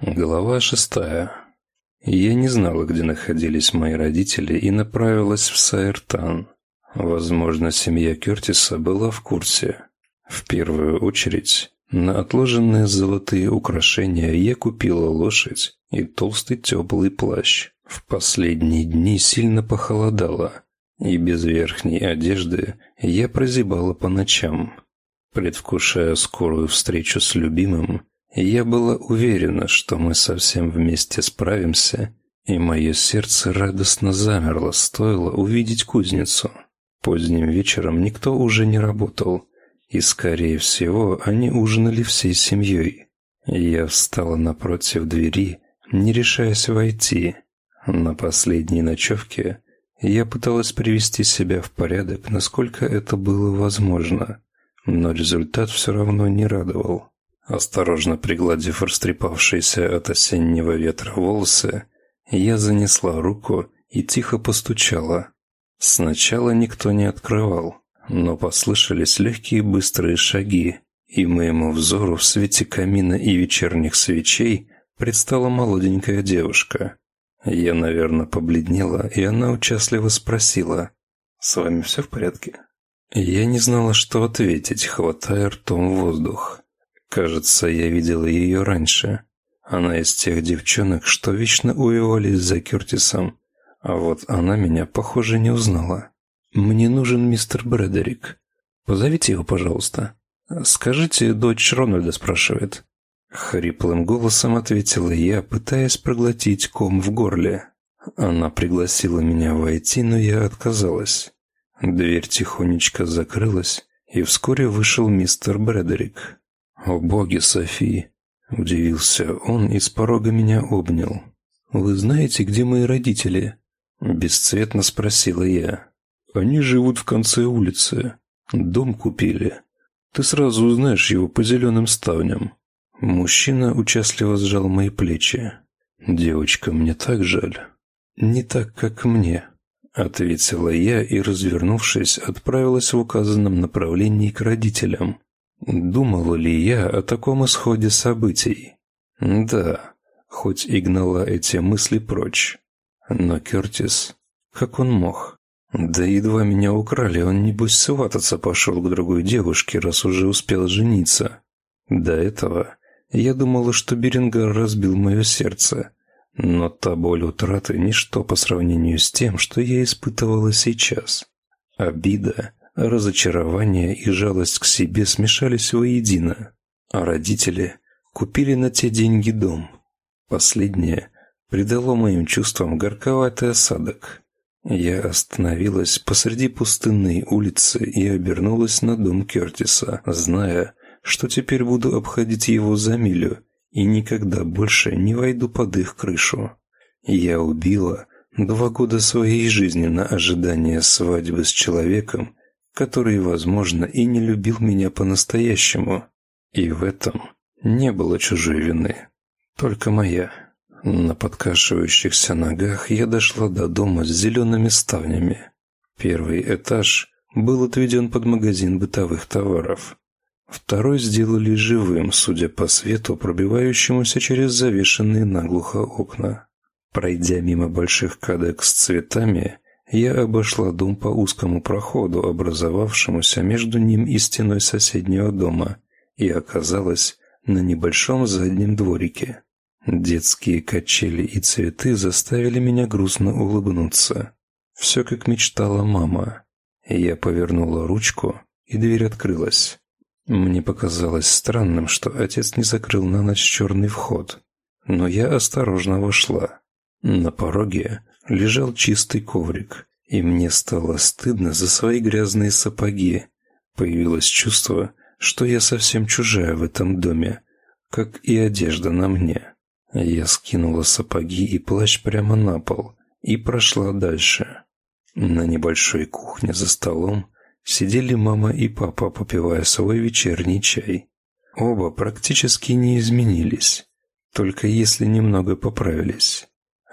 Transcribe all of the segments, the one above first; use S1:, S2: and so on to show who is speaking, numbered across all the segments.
S1: Глава шестая. Я не знала, где находились мои родители, и направилась в Сайртан. Возможно, семья Кертиса была в курсе. В первую очередь, на отложенные золотые украшения я купила лошадь и толстый теплый плащ. В последние дни сильно похолодало, и без верхней одежды я прозябала по ночам. Предвкушая скорую встречу с любимым, я была уверена, что мы совсем вместе справимся, и мое сердце радостно замерло, стоило увидеть кузницу. Поздним вечером никто уже не работал, и, скорее всего, они ужинали всей семьей. Я встала напротив двери, не решаясь войти. На последней ночевке я пыталась привести себя в порядок, насколько это было возможно, но результат все равно не радовал. Осторожно пригладив растрепавшиеся от осеннего ветра волосы, я занесла руку и тихо постучала. Сначала никто не открывал, но послышались легкие быстрые шаги, и моему взору в свете камина и вечерних свечей предстала молоденькая девушка. Я, наверное, побледнела, и она участливо спросила: "С вами все в порядке?" Я не знала, что ответить, хватая ртом воздух. Кажется, я видела ее раньше. Она из тех девчонок, что вечно увивались за Кертисом, а вот она меня, похоже, не узнала. Мне нужен мистер Брэдерик. Позовите его, пожалуйста. Скажите, дочь Рональда спрашивает. Хриплым голосом ответила я, пытаясь проглотить ком в горле. Она пригласила меня войти, но я отказалась. Дверь тихонечко закрылась, и вскоре вышел мистер Брэдерик. «О боги, Софи!» – удивился он и с порога меня обнял. «Вы знаете, где мои родители?» – бесцветно спросила я. «Они живут в конце улицы. Дом купили. Ты сразу узнаешь его по зеленым ставням». Мужчина участливо сжал мои плечи. «Девочка, мне так жаль». «Не так, как мне», — ответила я и, развернувшись, отправилась в указанном направлении к родителям. Думала ли я о таком исходе событий? Да, хоть и гнала эти мысли прочь. Но Кертис, как он мог? Да едва меня украли, он небось свататься пошел к другой девушке, раз уже успел жениться. До этого я думала, что Берингар разбил мое сердце, но та боль утраты ничто по сравнению с тем, что я испытывала сейчас. Обида Разочарование и жалость к себе смешались воедино, а родители купили на те деньги дом. Последнее придало моим чувствам горьковатый осадок. Я остановилась посреди пустынной улицы и обернулась на дом Кертиса, зная, что теперь буду обходить его за милю и никогда больше не войду под их крышу. Я убила два года своей жизни на ожидание свадьбы с человеком, который, возможно, и не любил меня по-настоящему. И в этом не было чужой вины, только моя. На подкашивающихся ногах я дошла до дома с зелеными ставнями. Первый этаж был отведен под магазин бытовых товаров. Второй сделали живым, судя по свету, пробивающемуся через завешенные наглухо окна. Пройдя мимо больших кадок с цветами, я обошла дом по узкому проходу, образовавшемуся между ним и стеной соседнего дома, и оказалась на небольшом заднем дворике. Детские качели и цветы заставили меня грустно улыбнуться. Все как мечтала мама. Я повернула ручку, и дверь открылась. Мне показалось странным, что отец не закрыл на ночь черный вход, но я осторожно вошла. На пороге лежал чистый коврик, и мне стало стыдно за свои грязные сапоги. Появилось чувство, что я совсем чужая в этом доме, как и одежда на мне. Я скинула сапоги и плащ прямо на пол и прошла дальше. На небольшой кухне за столом сидели мама и папа, попивая свой вечерний чай. Оба практически не изменились, только если немного поправились.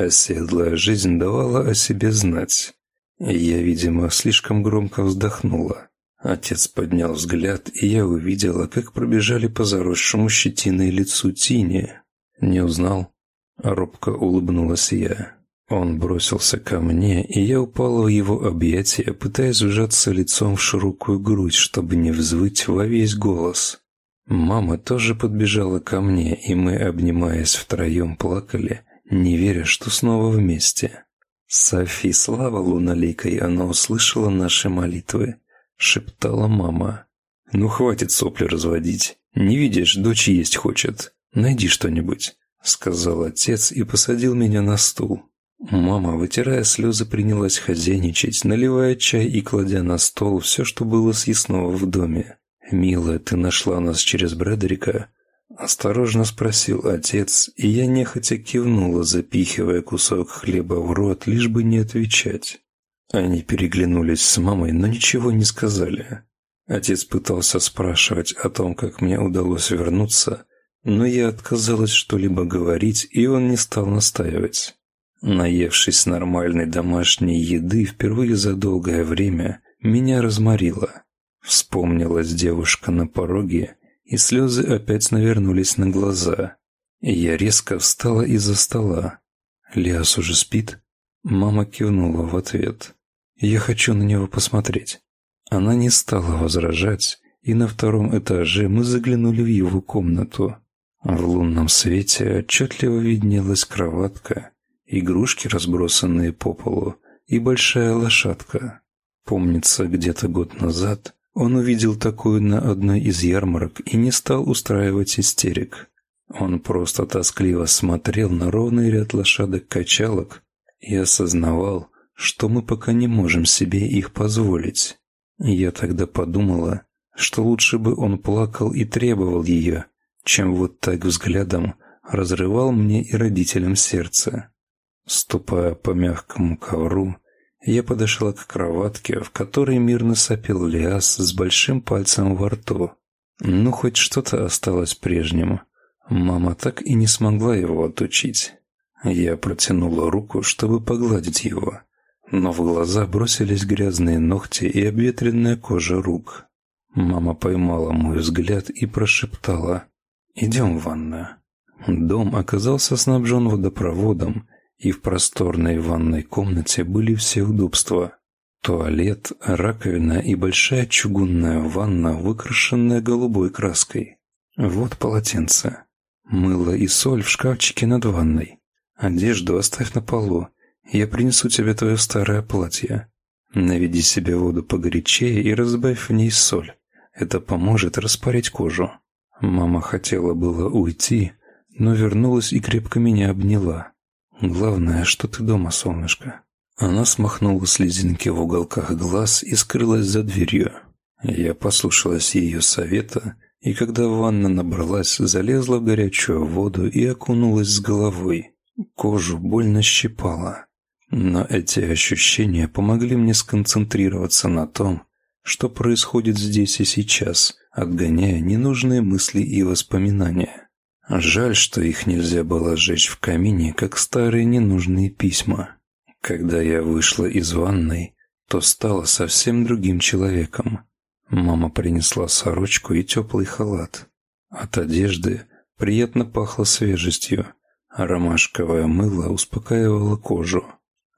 S1: Оседлая жизнь давала о себе знать. Я, видимо, слишком громко вздохнула. Отец поднял взгляд, и я увидела, как пробежали по заросшему щетиной лицу Тини. «Не узнал?» Робко улыбнулась я. Он бросился ко мне, и я упала в его объятия, пытаясь вжаться лицом в широкую грудь, чтобы не взвыть во весь голос. Мама тоже подбежала ко мне, и мы, обнимаясь втроем, плакали, не веря, что снова вместе. «Софи, слава луналикой, она услышала наши молитвы», — шептала мама. «Ну, хватит сопли разводить. Не видишь, дочь есть хочет. Найди что-нибудь», — сказал отец и посадил меня на стул. Мама, вытирая слезы, принялась хозяйничать, наливая чай и кладя на стол все, что было съестного в доме. «Милая, ты нашла нас через Брэдерика?» Осторожно спросил отец, и я нехотя кивнула, запихивая кусок хлеба в рот, лишь бы не отвечать. Они переглянулись с мамой, но ничего не сказали. Отец пытался спрашивать о том, как мне удалось вернуться, но я отказалась что-либо говорить, и он не стал настаивать. Наевшись нормальной домашней еды впервые за долгое время, меня разморило. Вспомнилась девушка на пороге, и слезы опять навернулись на глаза. Я резко встала из-за стола. «Лиас уже спит?» Мама кивнула в ответ. «Я хочу на него посмотреть». Она не стала возражать, и на втором этаже мы заглянули в его комнату. В лунном свете отчетливо виднелась кроватка, игрушки, разбросанные по полу, и большая лошадка. Помнится, где-то год назад он увидел такую на одной из ярмарок и не стал устраивать истерик. Он просто тоскливо смотрел на ровный ряд лошадок-качалок и осознавал, что мы пока не можем себе их позволить. Я тогда подумала, что лучше бы он плакал и требовал ее, чем вот так взглядом разрывал мне и родителям сердце. Ступая по мягкому ковру, я подошла к кроватке, в которой мирно сопел Лиас с большим пальцем во рту. Ну, хоть что-то осталось прежним. Мама так и не смогла его отучить. Я протянула руку, чтобы погладить его, но в глаза бросились грязные ногти и обветренная кожа рук. Мама поймала мой взгляд и прошептала «Идем в ванную». Дом оказался снабжен водопроводом, и в просторной ванной комнате были все удобства. Туалет, раковина и большая чугунная ванна, выкрашенная голубой краской. Вот полотенце. Мыло и соль в шкафчике над ванной. Одежду оставь на полу. Я принесу тебе твое старое платье. Наведи себе воду погорячее и разбавь в ней соль. Это поможет распарить кожу. Мама хотела было уйти, но вернулась и крепко меня обняла. Главное, что ты дома, солнышко. Она смахнула слезинки в уголках глаз и скрылась за дверью. Я послушалась ее совета, и когда ванна набралась, залезла в горячую воду и окунулась с головой. Кожу больно щипала. Но эти ощущения помогли мне сконцентрироваться на том, что происходит здесь и сейчас, отгоняя ненужные мысли и воспоминания. Жаль, что их нельзя было сжечь в камине, как старые ненужные письма. Когда я вышла из ванной, то стала совсем другим человеком. Мама принесла сорочку и теплый халат. От одежды приятно пахло свежестью, а ромашковое мыло успокаивало кожу.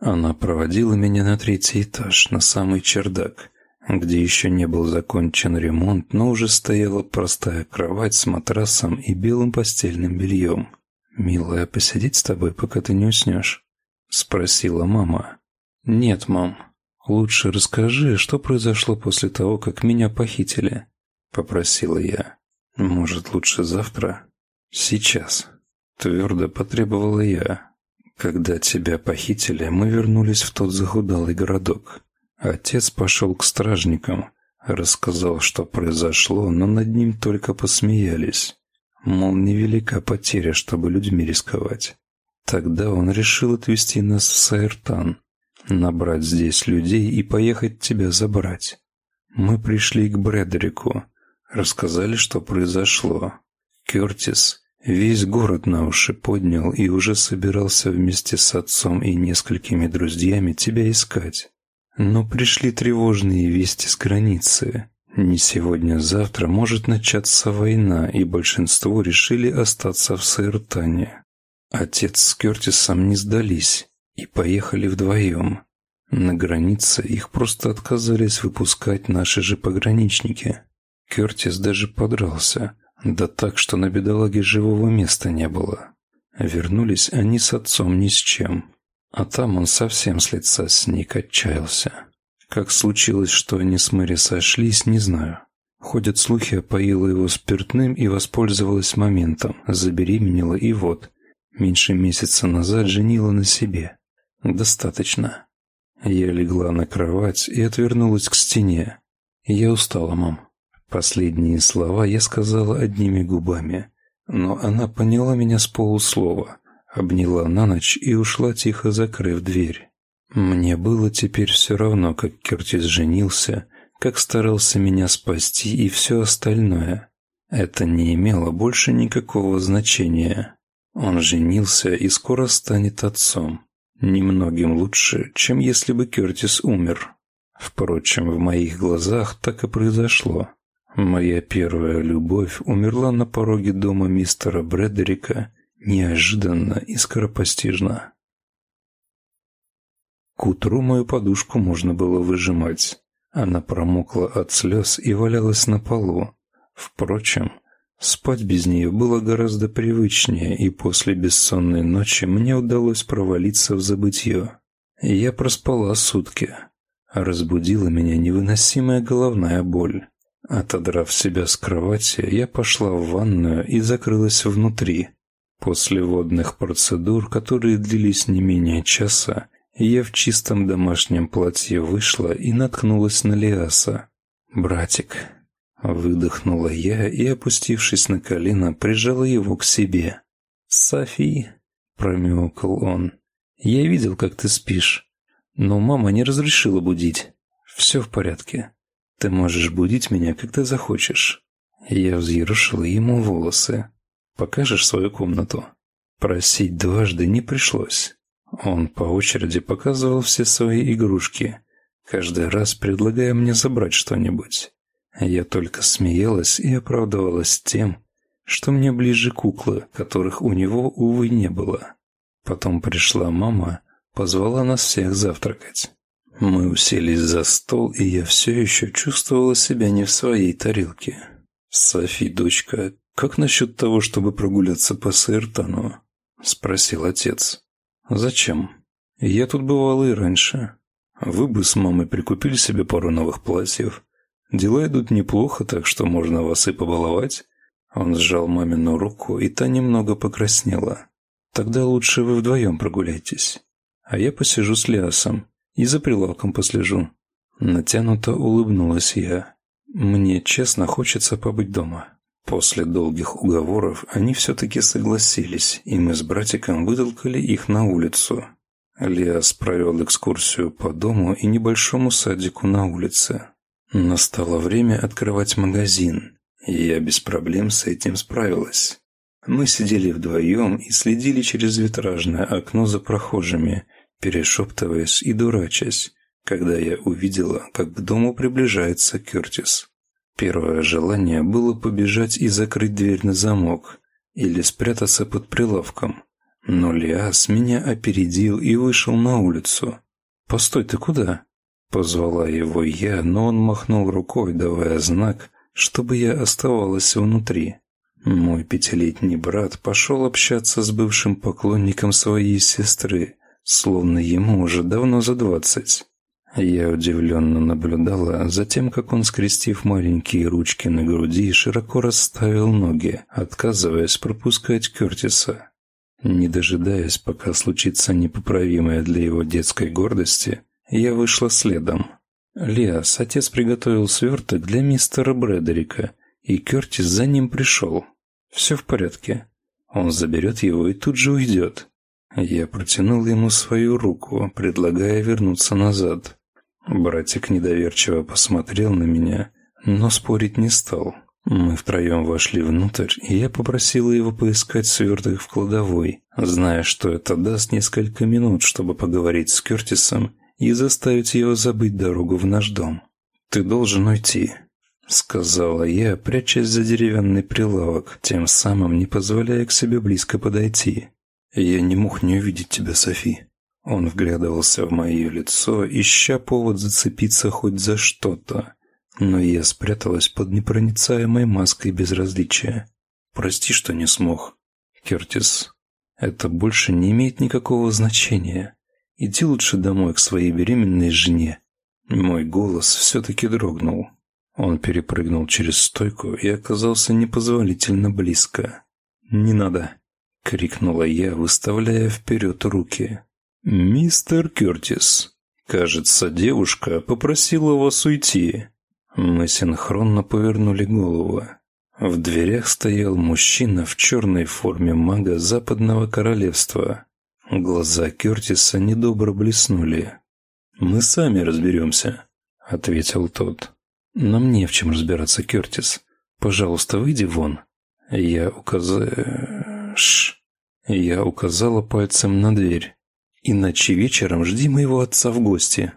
S1: Она проводила меня на третий этаж, на самый чердак, где еще не был закончен ремонт, но уже стояла простая кровать с матрасом и белым постельным бельем. «Милая, посидеть с тобой, пока ты не уснешь?» — спросила мама. «Нет, мам. Лучше расскажи, что произошло после того, как меня похитили?» — попросила я. «Может, лучше завтра?» «Сейчас», — твердо потребовала я. «Когда тебя похитили, мы вернулись в тот захудалый городок. Отец пошел к стражникам, рассказал, что произошло, но над ним только посмеялись. Мол, невелика потеря, чтобы людьми рисковать. Тогда он решил отвезти нас в Сайртан, набрать здесь людей и поехать тебя забрать. Мы пришли к Брэдерику, рассказали, что произошло. Кертис весь город на уши поднял и уже собирался вместе с отцом и несколькими друзьями тебя искать. Но пришли тревожные вести с границы. Не сегодня-завтра может начаться война, и большинство решили остаться в Саиртане. Отец с Кертисом не сдались и поехали вдвоем. На границе их просто отказались выпускать наши же пограничники. Кертис даже подрался, да так, что на бедолаге живого места не было. Вернулись они с отцом ни с чем, а там он совсем с лица сник отчаялся. Как случилось, что они с Мэри сошлись, не знаю. Ходят слухи, опоила его спиртным и воспользовалась моментом, забеременела и вот, меньше месяца назад женила на себе. Достаточно. Я легла на кровать и отвернулась к стене. Я устала, мам. Последние слова я сказала одними губами, но она поняла меня с полуслова, обняла на ночь и ушла, тихо закрыв дверь. Мне было теперь все равно, как Кертис женился, как старался меня спасти и все остальное. Это не имело больше никакого значения. Он женился и скоро станет отцом. Немногим лучше, чем если бы Кертис умер. Впрочем, в моих глазах так и произошло. Моя первая любовь умерла на пороге дома мистера Бредерика неожиданно и скоропостижно. К утру мою подушку можно было выжимать. Она промокла от слез и валялась на полу. Впрочем, спать без нее было гораздо привычнее, и после бессонной ночи мне удалось провалиться в забытье. Я проспала сутки. Разбудила меня невыносимая головная боль. Отодрав себя с кровати, я пошла в ванную и закрылась внутри. После водных процедур, которые длились не менее часа, я в чистом домашнем платье вышла и наткнулась на Лиаса. «Братик», — выдохнула я и, опустившись на колено, прижала его к себе. «Софи», — промяукал он, — «я видел, как ты спишь, но мама не разрешила будить. Все в порядке. Ты можешь будить меня, когда захочешь». Я взъерошила ему волосы. «Покажешь свою комнату?» Просить дважды не пришлось. Он по очереди показывал все свои игрушки, каждый раз предлагая мне забрать что-нибудь. Я только смеялась и оправдывалась тем, что мне ближе куклы, которых у него, увы, не было. Потом пришла мама, позвала нас всех завтракать. Мы уселись за стол, и я все еще чувствовала себя не в своей тарелке. «Софи, дочка, как насчет того, чтобы прогуляться по Саиртану?» – спросил отец. «Зачем? Я тут бывал и раньше. Вы бы с мамой прикупили себе пару новых платьев. Дела идут неплохо, так что можно вас и побаловать». Он сжал мамину руку, и та немного покраснела. «Тогда лучше вы вдвоем прогуляйтесь. А я посижу с Лиасом и за прилавком послежу». Натянуто улыбнулась я. «Мне честно хочется побыть дома». После долгих уговоров они все-таки согласились, и мы с братиком вытолкали их на улицу. Лиас провел экскурсию по дому и небольшому садику на улице. Настало время открывать магазин, и я без проблем с этим справилась. Мы сидели вдвоем и следили через витражное окно за прохожими, перешептываясь и дурачась, когда я увидела, как к дому приближается Кертис. Первое желание было побежать и закрыть дверь на замок или спрятаться под прилавком. Но Лиас меня опередил и вышел на улицу. «Постой, ты куда?» Позвала его я, но он махнул рукой, давая знак, чтобы я оставалась внутри. Мой пятилетний брат пошел общаться с бывшим поклонником своей сестры, словно ему уже давно за двадцать. Я удивленно наблюдала за тем, как он, скрестив маленькие ручки на груди, широко расставил ноги, отказываясь пропускать Кертиса. Не дожидаясь, пока случится непоправимое для его детской гордости, я вышла следом. Лиас, отец приготовил сверток для мистера Брэдерика, и Кертис за ним пришел. Все в порядке. Он заберет его и тут же уйдет. Я протянул ему свою руку, предлагая вернуться назад. Братик недоверчиво посмотрел на меня, но спорить не стал. Мы втроем вошли внутрь, и я попросила его поискать сверток в кладовой, зная, что это даст несколько минут, чтобы поговорить с Кертисом и заставить его забыть дорогу в наш дом. «Ты должен уйти», — сказала я, прячась за деревянный прилавок, тем самым не позволяя к себе близко подойти. «Я не мог не увидеть тебя, Софи». Он вглядывался в мое лицо, ища повод зацепиться хоть за что-то. Но я спряталась под непроницаемой маской безразличия. «Прости, что не смог. Кертис, это больше не имеет никакого значения. Иди лучше домой к своей беременной жене». Мой голос все-таки дрогнул. Он перепрыгнул через стойку и оказался непозволительно близко. «Не надо!» — крикнула я, выставляя вперед руки. «Мистер Кертис, кажется, девушка попросила вас уйти». Мы синхронно повернули голову. В дверях стоял мужчина в черной форме мага Западного Королевства. Глаза Кертиса недобро блеснули. «Мы сами разберемся», — ответил тот. «Нам не в чем разбираться, Кертис. Пожалуйста, выйди вон». Я указала... Я указала пальцем на дверь. «Иначе вечером жди моего отца в гости».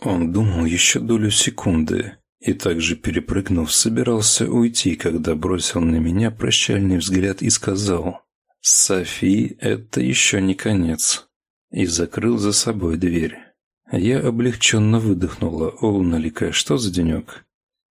S1: Он думал еще долю секунды и также перепрыгнув, собирался уйти, когда бросил на меня прощальный взгляд и сказал «Софи, это еще не конец» и закрыл за собой дверь. Я облегченно выдохнула. «О, Налика, что за денек?»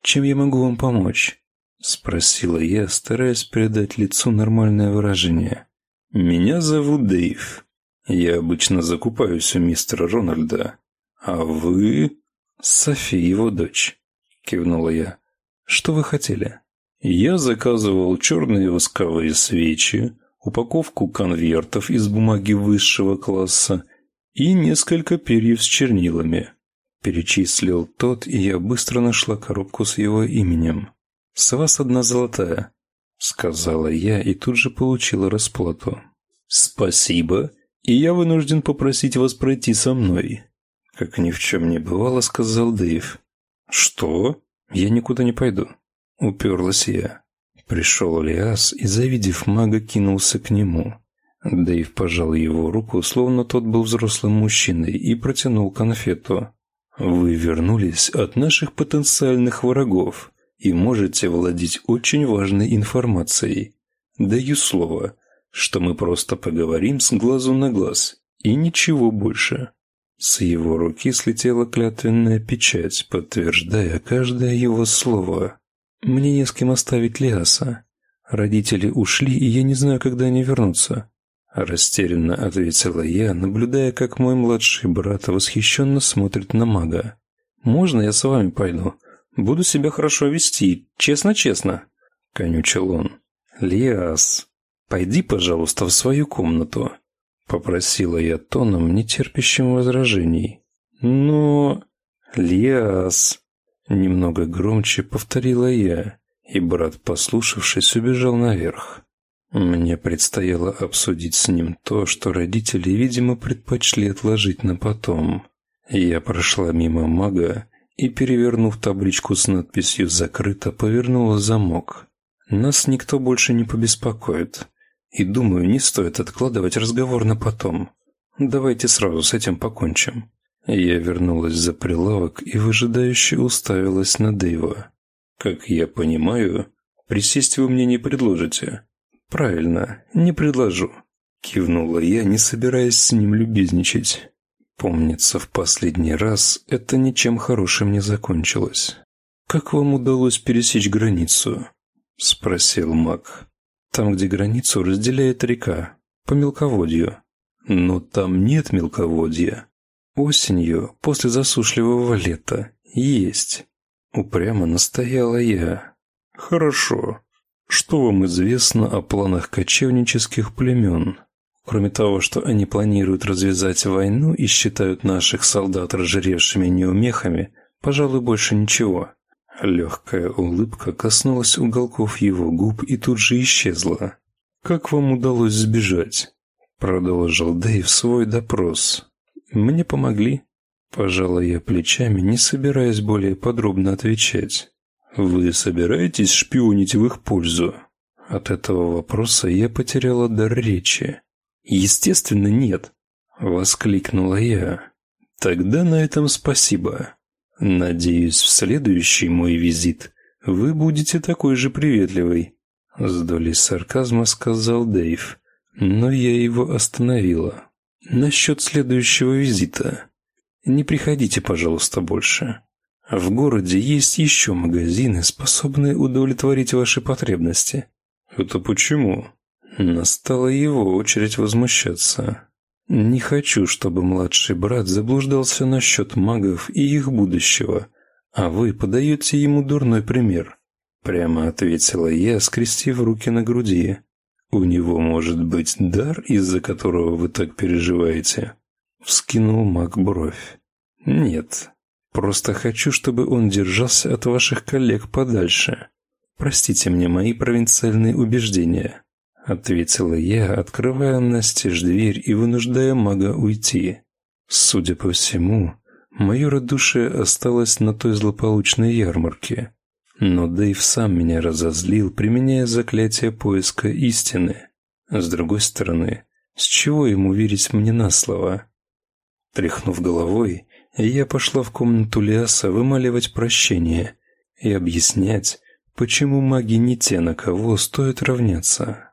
S1: Чем я могу вам помочь?» — спросила я, стараясь придать лицу нормальное выражение. «Меня зовут Дэйв. Я обычно закупаюсь у мистера Рональда. А вы...» «Софи, его дочь», — кивнула я. «Что вы хотели?» «Я заказывал черные восковые свечи, упаковку конвертов из бумаги высшего класса и несколько перьев с чернилами. Перечислил тот, и я быстро нашла коробку с его именем. «С вас одна золотая», — сказала я и тут же получила расплату. «Спасибо, и я вынужден попросить вас пройти со мной», — как ни в чем не бывало, сказал Дэйв. «Что? Я никуда не пойду», — уперлась я. Пришел Лиас и, завидев мага, кинулся к нему. Дэйв пожал его руку, словно тот был взрослым мужчиной, и протянул конфету. Вы вернулись от наших потенциальных врагов и можете владеть очень важной информацией. Даю слово, что мы просто поговорим с глазу на глаз и ничего больше. С его руки слетела клятвенная печать, подтверждая каждое его слово. Мне не с кем оставить Лиаса. Родители ушли, и я не знаю, когда они вернутся. Растерянно ответила я, наблюдая, как мой младший брат восхищенно смотрит на мага. «Можно я с вами пойду? Буду себя хорошо вести, честно-честно», — конючил он. «Лиас, пойди, пожалуйста, в свою комнату», — попросила я тоном, нетерпящим возражений. «Но...» «Лиас...» — немного громче повторила я, и брат, послушавшись, убежал наверх. Мне предстояло обсудить с ним то, что родители, видимо, предпочли отложить на потом. Я прошла мимо мага и, перевернув табличку с надписью «Закрыто», повернула замок. Нас никто больше не побеспокоит. И думаю, не стоит откладывать разговор на потом. Давайте сразу с этим покончим. Я вернулась за прилавок и выжидающе уставилась на Дэйва. Как я понимаю, присесть вы мне не предложите. «Правильно, не предложу», — кивнула я, не собираясь с ним любезничать. Помнится, в последний раз это ничем хорошим не закончилось. «Как вам удалось пересечь границу?» — спросил маг. «Там, где границу разделяет река, по мелководью. Но там нет мелководья. Осенью, после засушливого лета, есть». Упрямо настояла я. «Хорошо», что вам известно о планах кочевнических племен? Кроме того, что они планируют развязать войну и считают наших солдат разжиревшими неумехами, пожалуй, больше ничего. Легкая улыбка коснулась уголков его губ и тут же исчезла. «Как вам удалось сбежать?» Продолжил Дэйв свой допрос. «Мне помогли». Пожала я плечами, не собираясь более подробно отвечать. «Вы собираетесь шпионить в их пользу?» От этого вопроса я потеряла дар речи. «Естественно, нет», — воскликнула я. «Тогда на этом спасибо. Надеюсь, в следующий мой визит вы будете такой же приветливый», — с долей сарказма сказал Дэйв. Но я его остановила. «Насчет следующего визита. Не приходите, пожалуйста, больше. В городе есть еще магазины, способные удовлетворить ваши потребности». «Это почему?» Настала его очередь возмущаться. «Не хочу, чтобы младший брат заблуждался насчет магов и их будущего, а вы подаете ему дурной пример», — прямо ответила я, скрестив руки на груди. «У него может быть дар, из-за которого вы так переживаете?» Вскинул маг бровь. «Нет, просто хочу, чтобы он держался от ваших коллег подальше. Простите мне мои провинциальные убеждения» ответила я, открывая настежь дверь и вынуждая мага уйти. Судя по всему, мое радушие осталось на той злополучной ярмарке. Но Дэйв сам меня разозлил, применяя заклятие поиска истины. С другой стороны, с чего ему верить мне на слово? Тряхнув головой, я пошла в комнату Лиаса вымаливать прощение и объяснять, почему маги не те, на кого стоит равняться.